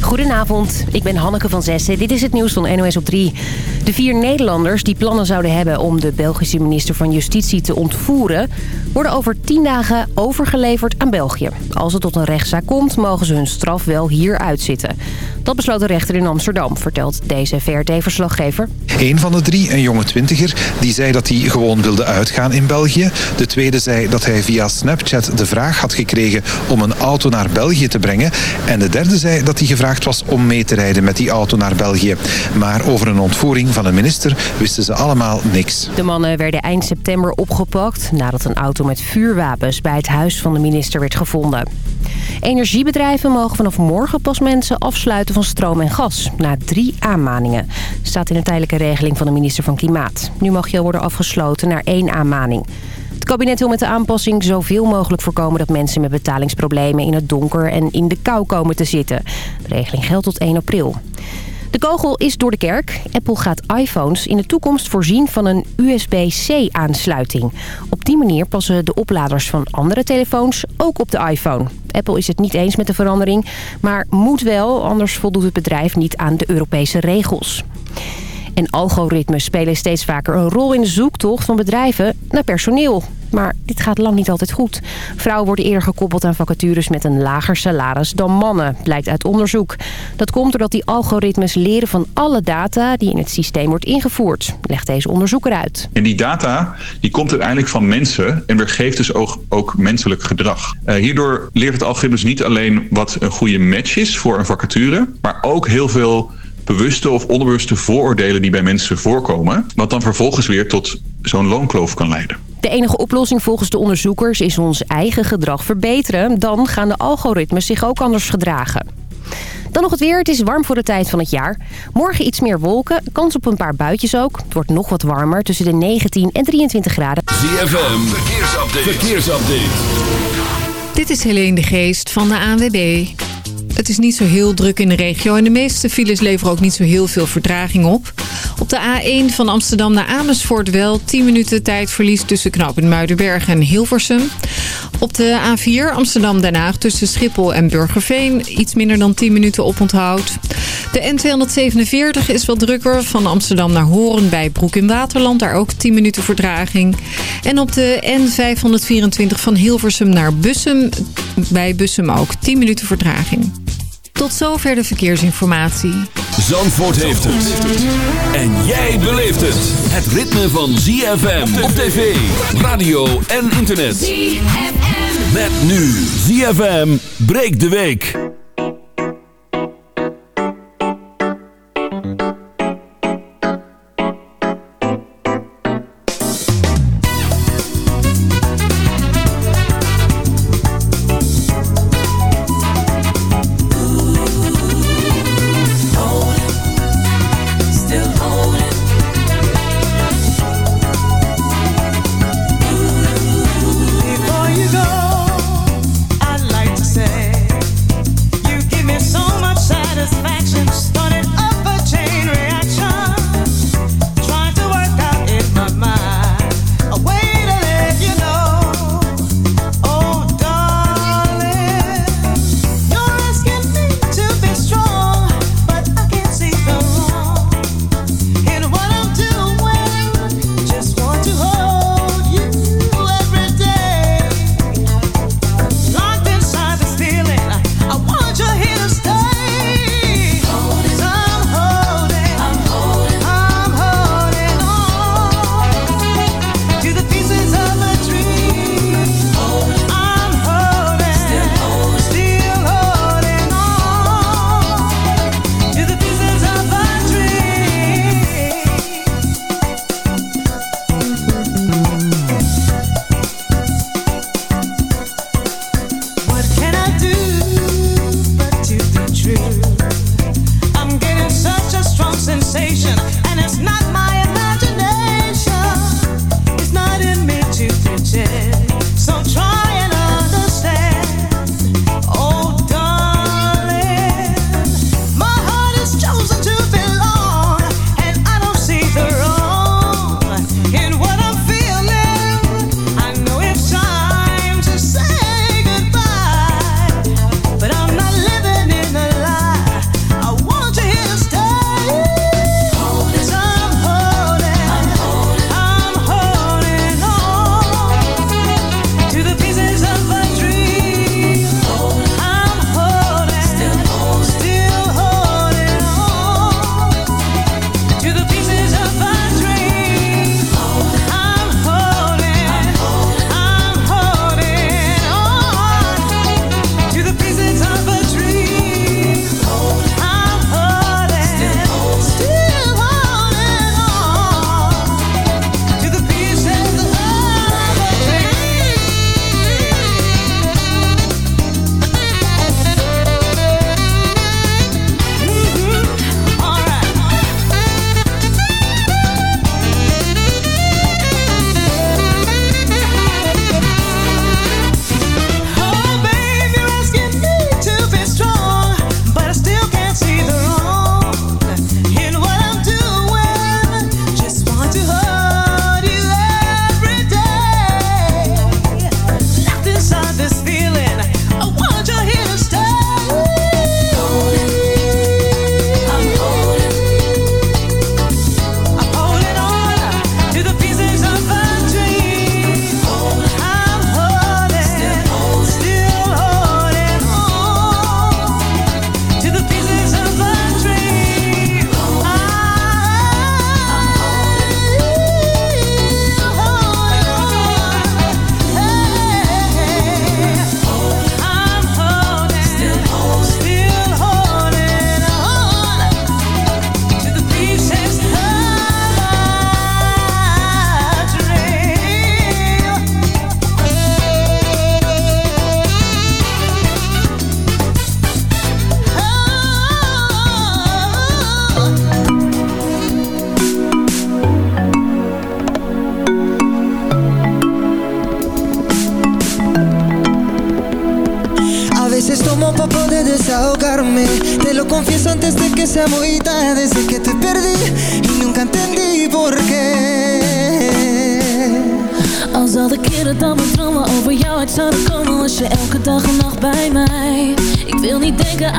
Goedenavond, ik ben Hanneke van Zessen. Dit is het nieuws van NOS op 3. De vier Nederlanders die plannen zouden hebben om de Belgische minister van Justitie te ontvoeren... worden over tien dagen overgeleverd aan België. Als het tot een rechtszaak komt, mogen ze hun straf wel hier uitzitten. Dat besloot de rechter in Amsterdam, vertelt deze VRT-verslaggever. Een van de drie, een jonge twintiger, die zei dat hij gewoon wilde uitgaan in België. De tweede zei dat hij via Snapchat de vraag had gekregen om een auto naar België te brengen. En de derde zei dat hij gevraagd was om mee te rijden met die auto naar België. Maar over een ontvoering van een minister wisten ze allemaal niks. De mannen werden eind september opgepakt nadat een auto met vuurwapens bij het huis van de minister werd gevonden. Energiebedrijven mogen vanaf morgen pas mensen afsluiten van stroom en gas. Na drie aanmaningen. Staat in de tijdelijke regeling van de minister van Klimaat. Nu mag je worden afgesloten naar één aanmaning. Het kabinet wil met de aanpassing zoveel mogelijk voorkomen dat mensen met betalingsproblemen in het donker en in de kou komen te zitten. De regeling geldt tot 1 april. De kogel is door de kerk. Apple gaat iPhones in de toekomst voorzien van een USB-C-aansluiting. Op die manier passen de opladers van andere telefoons ook op de iPhone. Apple is het niet eens met de verandering, maar moet wel, anders voldoet het bedrijf niet aan de Europese regels. En algoritmes spelen steeds vaker een rol in de zoektocht van bedrijven naar personeel. Maar dit gaat lang niet altijd goed. Vrouwen worden eerder gekoppeld aan vacatures met een lager salaris dan mannen, blijkt uit onderzoek. Dat komt doordat die algoritmes leren van alle data die in het systeem wordt ingevoerd, legt deze onderzoeker uit. En die data die komt uiteindelijk van mensen en weergeeft dus ook, ook menselijk gedrag. Uh, hierdoor leert het algoritmes niet alleen wat een goede match is voor een vacature, maar ook heel veel bewuste of onbewuste vooroordelen die bij mensen voorkomen. Wat dan vervolgens weer tot zo'n loonkloof kan leiden. De enige oplossing volgens de onderzoekers is ons eigen gedrag verbeteren. Dan gaan de algoritmes zich ook anders gedragen. Dan nog het weer. Het is warm voor de tijd van het jaar. Morgen iets meer wolken. Kans op een paar buitjes ook. Het wordt nog wat warmer. Tussen de 19 en 23 graden. ZFM. Verkeersupdate. Verkeersupdate. Dit is Helene de Geest van de ANWB. Het is niet zo heel druk in de regio en de meeste files leveren ook niet zo heel veel vertraging op. Op de A1 van Amsterdam naar Amersfoort wel 10 minuten tijdverlies tussen knooppunt Muidenberg en Hilversum. Op de A4 Amsterdam-Den Haag tussen Schiphol en Burgerveen iets minder dan 10 minuten oponthoud. De N247 is wat drukker van Amsterdam naar Horen bij Broek in Waterland. Daar ook 10 minuten vertraging. En op de N524 van Hilversum naar Bussum bij Bussum ook 10 minuten vertraging. Tot zover de verkeersinformatie. Zandvoort heeft het. En jij beleeft het. Het ritme van ZFM op tv, radio en internet. ZFM. Met nu ZFM breekt de week.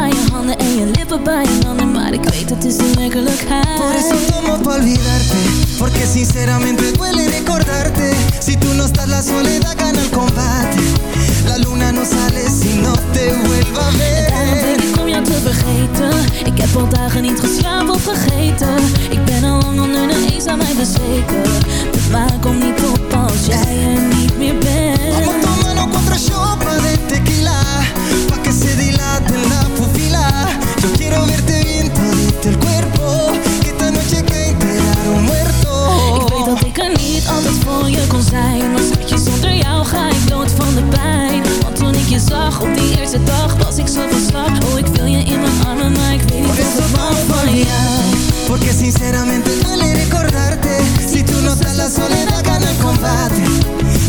Aan je handen en je lippen bij je handen. Maar ik weet het is de werkelijkheid. Por eso tomo pa olvidarte Porque sinceramente duele recordarte. Si tú no estás la soledad gana el combate. La luna no sale si no te vuelva a ver. En denk ik om jou te vergeten. Ik heb al dagen niet geslapen of vergeten. Ik ben al lang onder de eens aan mij bezweken. De maan komt niet op als jij er niet meer bent. Vamos tomando contra chopa de tequila Pa' que se dilate la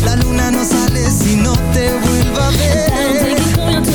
la luna no sale si no te vuelva a ver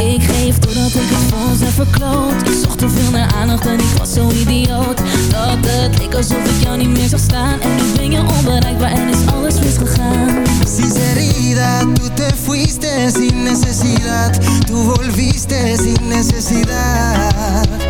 Ik geef doordat ik het ons heb verkloot. Ik zocht te veel naar aandacht en ik was zo idioot. Dat het leek alsof ik jou niet meer zag staan. En nu ben je onbereikbaar en is alles misgegaan. Sinceridad, tú te fuiste sin necesidad. Tú volviste sin necesidad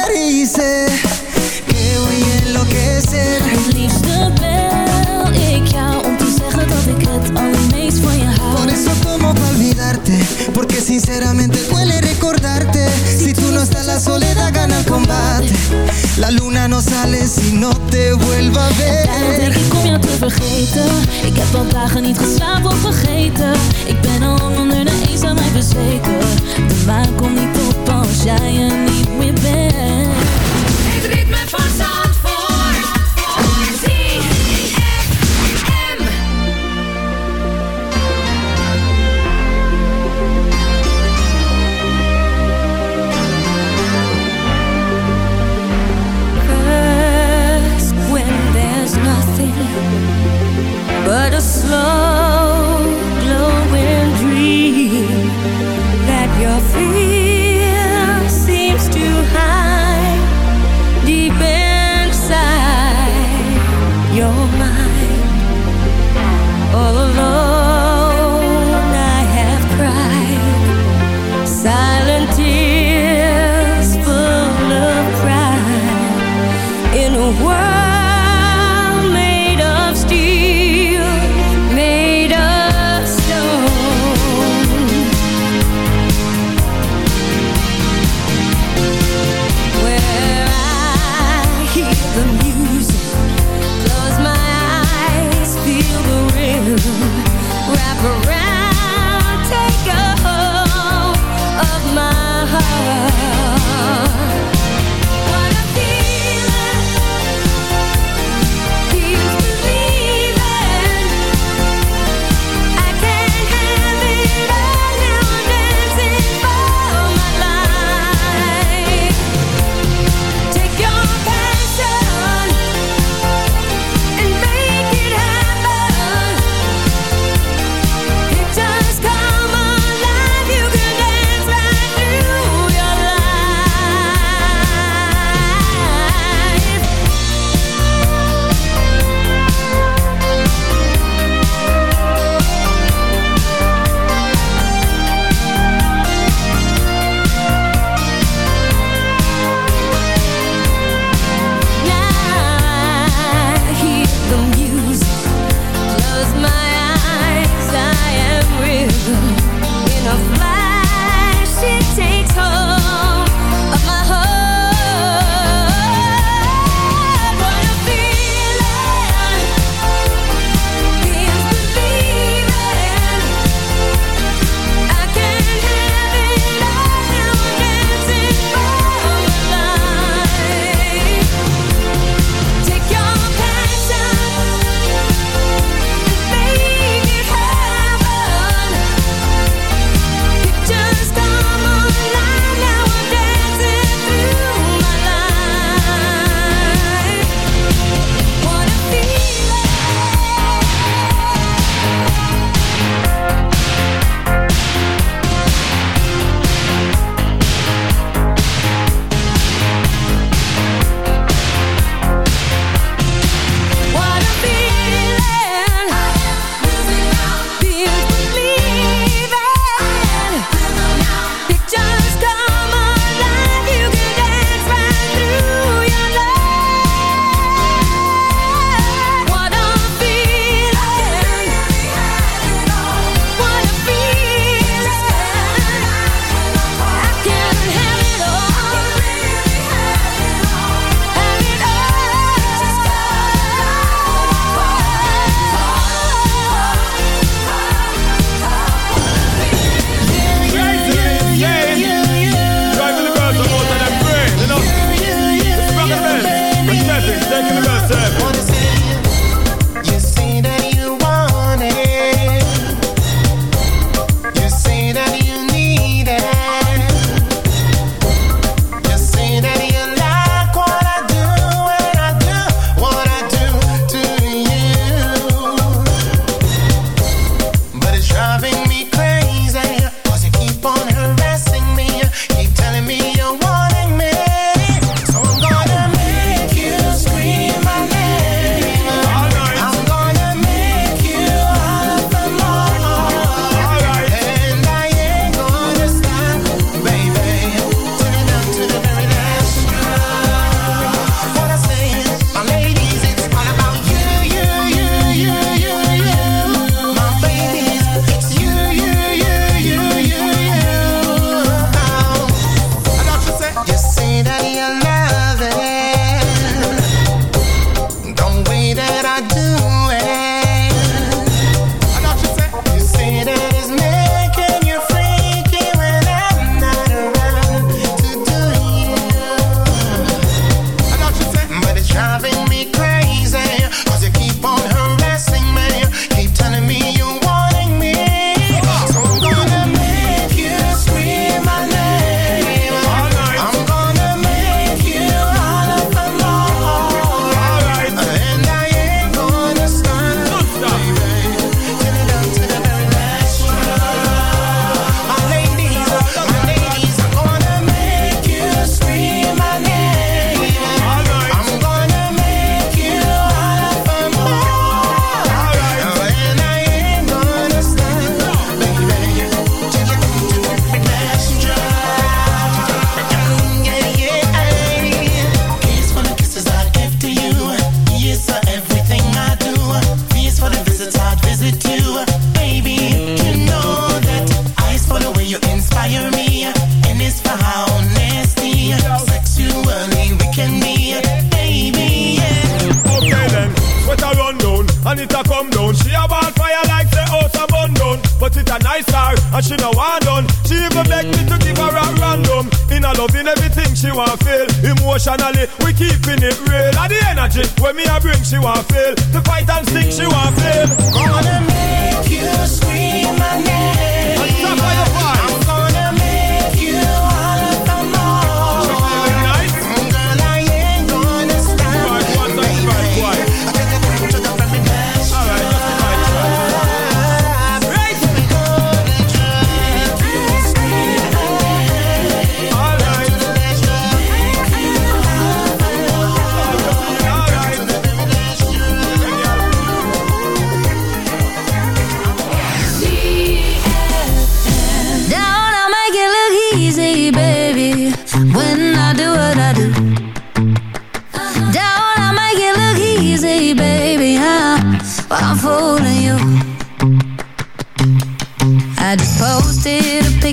no te vuelva a Daarom denk ik om jou te vergeten. Ik heb al dagen niet geslapen of vergeten. Ik ben al onder de eens aan mij bezweken. De maan komt niet op als jij er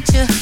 picture,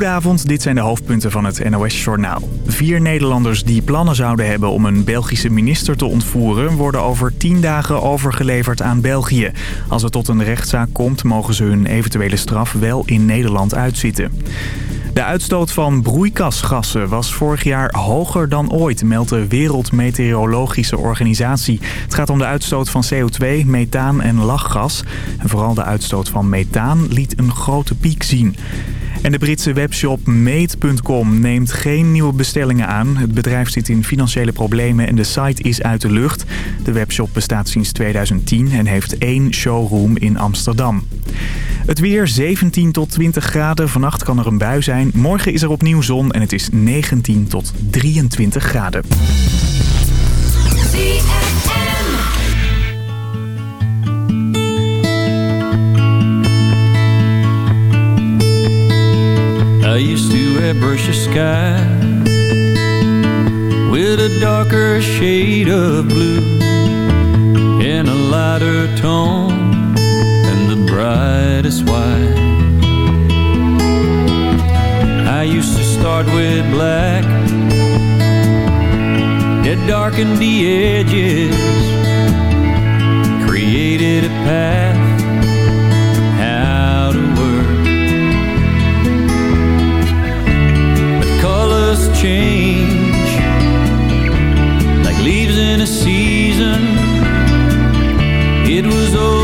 Goedenavond, dit zijn de hoofdpunten van het NOS-journaal. Vier Nederlanders die plannen zouden hebben om een Belgische minister te ontvoeren... worden over tien dagen overgeleverd aan België. Als het tot een rechtszaak komt, mogen ze hun eventuele straf wel in Nederland uitzitten. De uitstoot van broeikasgassen was vorig jaar hoger dan ooit, meldt de Wereldmeteorologische Organisatie. Het gaat om de uitstoot van CO2, methaan en lachgas. En vooral de uitstoot van methaan liet een grote piek zien. En de Britse webshop Made.com neemt geen nieuwe bestellingen aan. Het bedrijf zit in financiële problemen en de site is uit de lucht. De webshop bestaat sinds 2010 en heeft één showroom in Amsterdam. Het weer 17 tot 20 graden. Vannacht kan er een bui zijn. Morgen is er opnieuw zon en het is 19 tot 23 graden. Used to wear brushy sky with a darker shade of blue and a lighter tone and the brightest white. I used to start with black that darkened the edges, created a path change like leaves in a season. It was all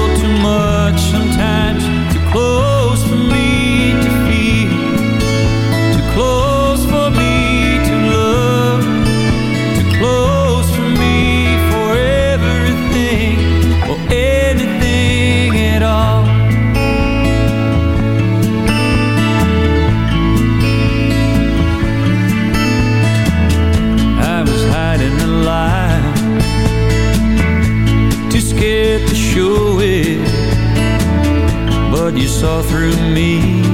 saw through me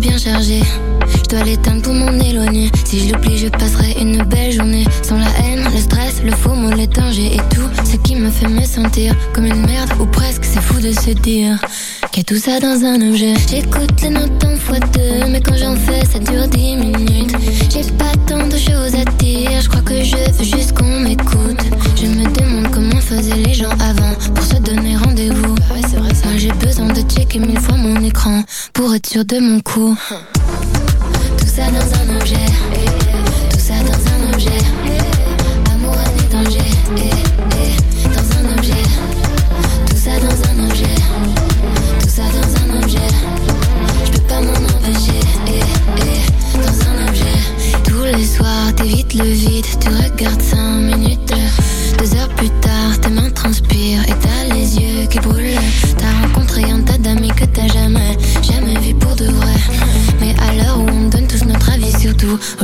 bien chargé. Je dois l'éteindre pour m'en éloigner. Si je l'oublie, je passerai une belle journée. Sans la haine, le stress, le faux mot, les dangers et tout ce qui me fait me sentir comme une merde ou presque. C'est fou de se dire qu'il a tout ça dans un objet. J'écoute les notes en fois deux, mais quand j'en fais, ça dure dix minutes. J'ai pas tant de choses à dire. Je crois que je veux juste qu'on m'écoute. Je me demande comment faisaient les gens avant pour se donner rendez-vous. Moi, j'ai besoin de checker mille fois mon écran pour de mon coup. Tout ça dans un objet. Tout ça dans un objet.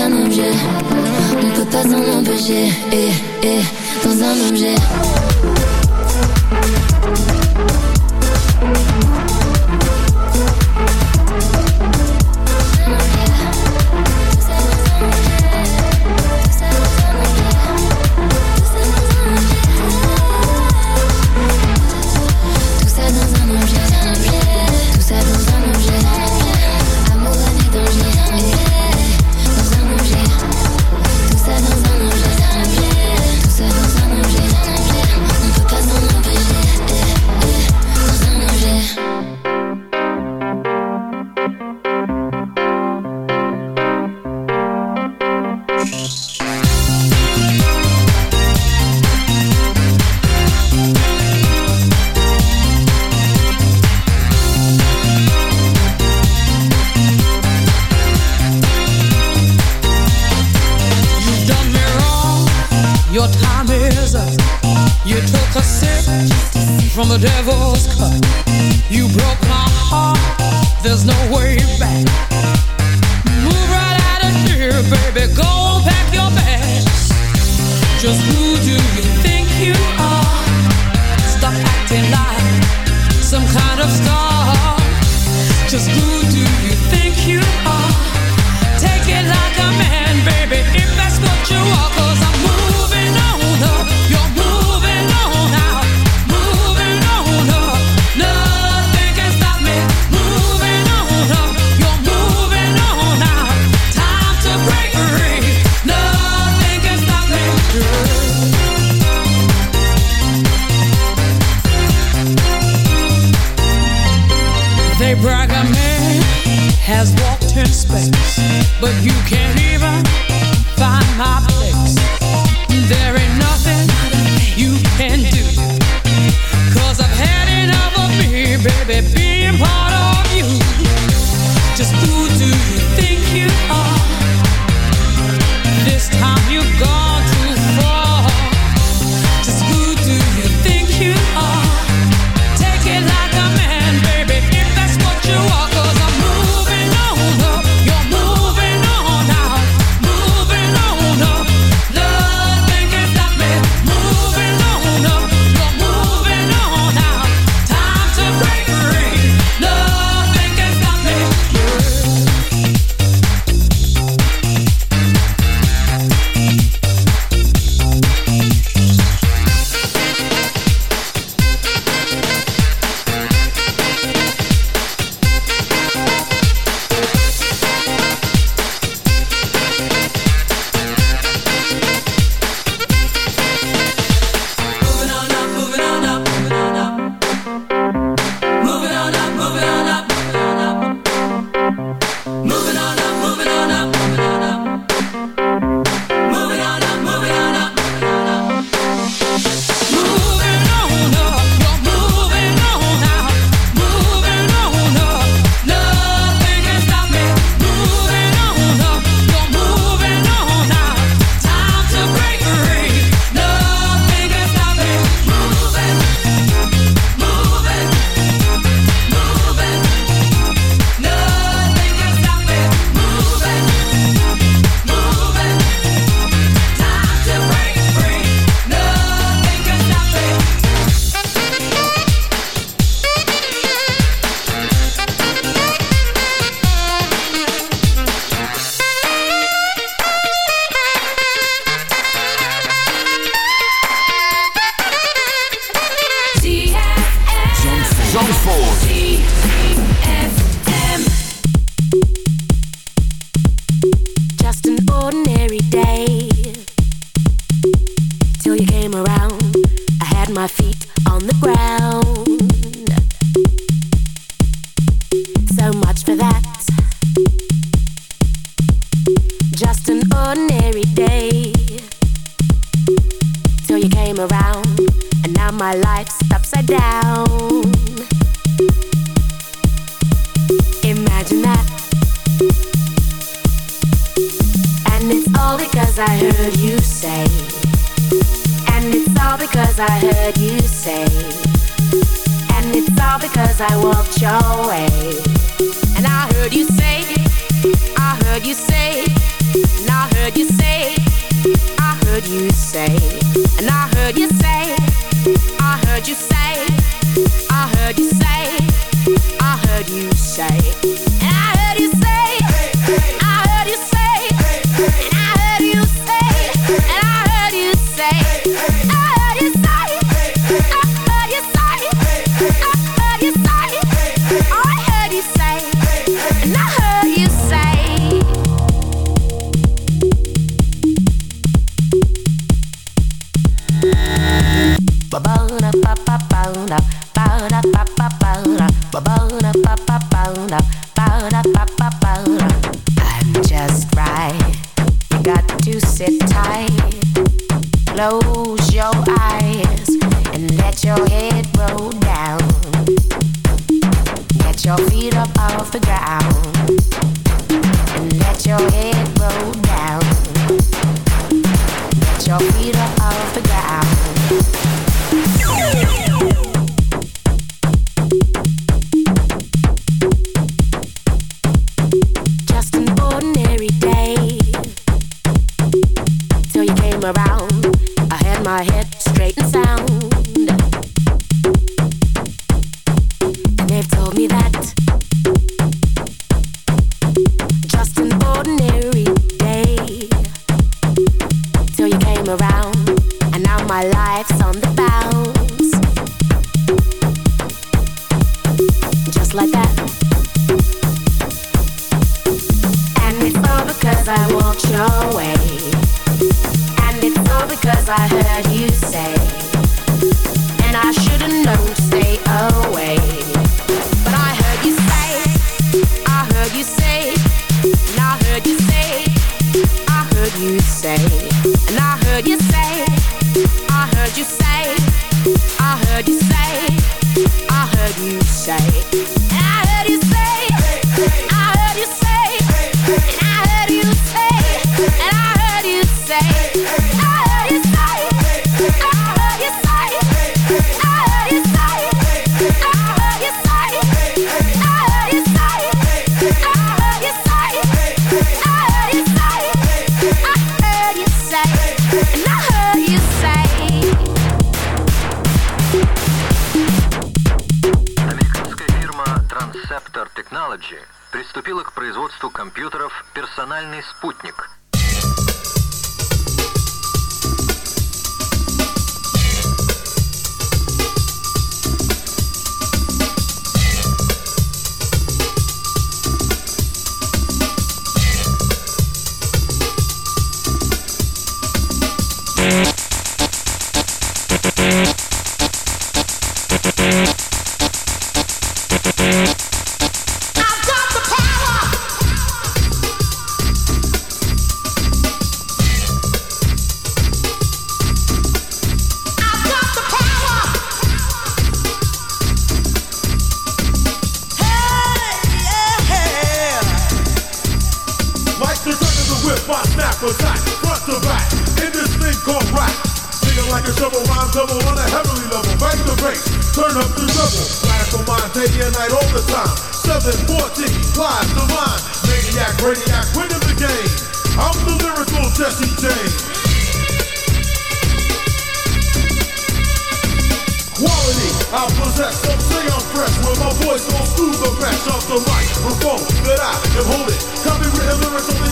dans un objet. Peut pas s'en empêcher, eh, eh, dans un objet.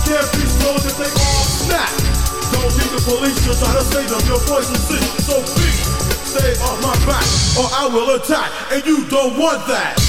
damn be knows if they all snap. Don't need the police to try to save them. Your voice is sick, so please stay off my back, or I will attack, and you don't want that.